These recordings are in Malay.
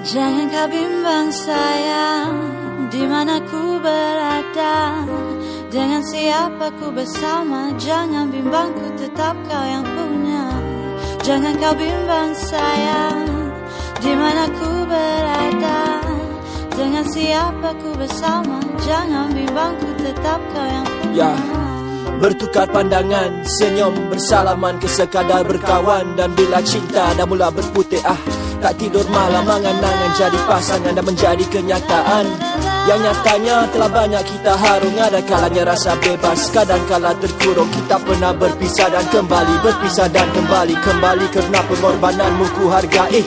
Jangan kau bimbang sayang Di mana ku berada. Dengan siapa ku bersama Jangan bimbang ku tetap kau yang punya. Jangan kau bimbang sayang Di mana ku berada. Dengan siapa ku bersama Jangan bimbang ku tetap kau yang punya. Ya. Bertukar pandangan, senyum bersalaman Kesekadar berkawan. Dan bila cinta dah mula berputih ah Tak tidur malam angan-angan jadi pasangan dan menjadi kenyataan. Yang nyatanya telah banyak kita harung Ada kalanya rasa bebas, kadang kala terkurung Kita pernah berpisah dan kembali Berpisah dan kembali, kembali. Kerana pengorbananmu ku hargai.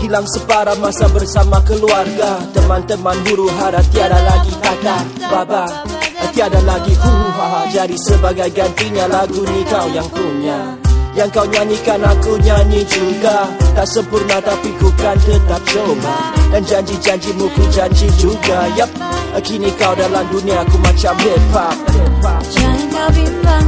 Hilang separah masa bersama keluarga. Teman-teman huru hara tiada lagi kata Baba Tiada lagi hu ha ha. Jadi sebagai gantinya lagu ni kau yang punya. Yang kau nyanyikan aku nyanyi juga. Tak sempurna tapi ku kan tetap coba Dan janji-janjimu ku janji juga Yap. Kini kau dalam dunia aku macam hip hop. Jangan kau bimbang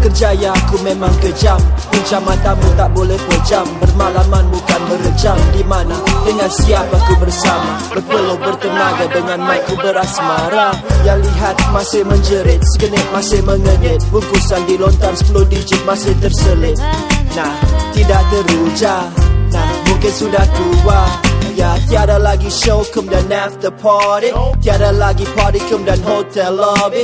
kerjaya aku memang kejam. Puncak matamu tak boleh pejam. Bermalaman bukan berjam Di mana dengan siapa ku bersama? Berpeluh bertenaga dengan mic ku berasmara Yang lihat masih menjerit. Segenit masih mengenyit Bungkusan dilontar 10 digit masih terselit. Nah, tidak teruja. Nah, mungkin sudah tua Ya, tiada lagi show kum dan after party. Tiada lagi party kum dan hotel lobby.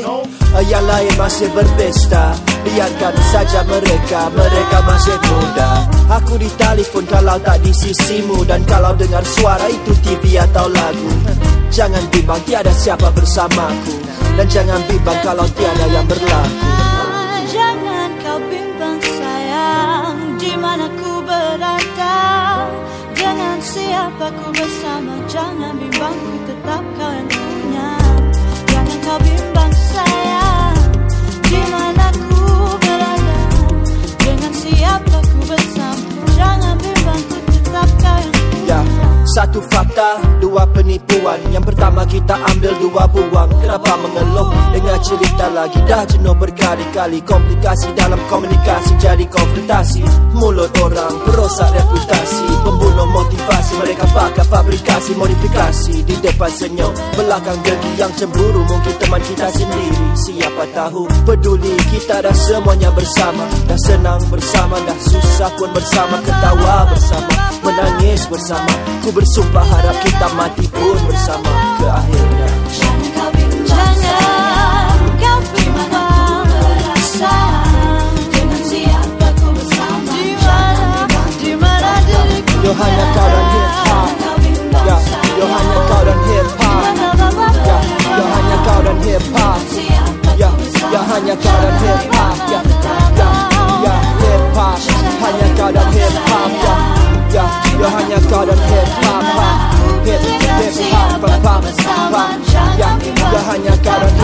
Yang lain masih berpesta. Biarkan saja mereka, mereka masih muda. Aku di telefon kalau tak di sisimu. Dan kalau dengar suara itu TV atau lagu. Jangan bimbang tiada siapa bersamaku. Dan jangan bimbang kalau tiada yang berlaku Dengan siapa ku bersama Jangan bimbang ku tetap kau yang punya Jangan kau bimbang kita ambil dua buang. Kenapa mengeluh? Dengan cerita lagi. Dah jenuh berkali-kali. Komplikasi dalam komunikasi jadi konfrontasi. Mulut orang perosak reputasi. Pembunuh motivasi. Mereka pakai fabrikasi modifikasi. Di depan senyum Belakang dengki yang cemburu. Mungkin teman kita sendiri. Siapa tahu? Peduli kita dah semuanya bersama. Dah senang bersama Dah susah pun bersama. Ketawa bersama Menangis bersama. Ku bersumpah harap kita mati pun bersama Ke akhirnya Jangan kau bimbang Jangan kau bimbang sayang Dengan siapa ku bersama Di mana, di mana diriku Yo hanya kau dan hip hop. Kau bimbang Ya, yo hanya kau dan hip hop. Ya, yo hanya kau dan hip hop. Ya, ya hanya kau dan hip hop. Ya, na minha cara.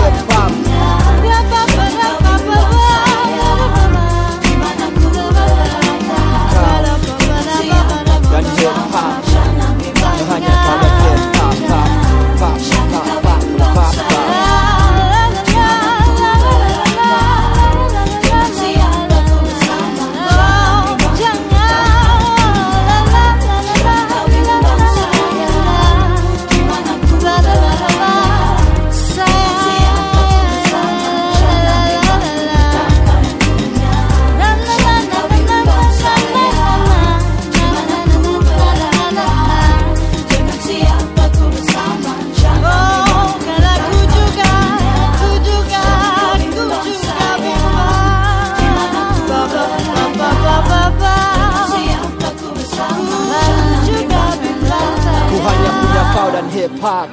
Hip hop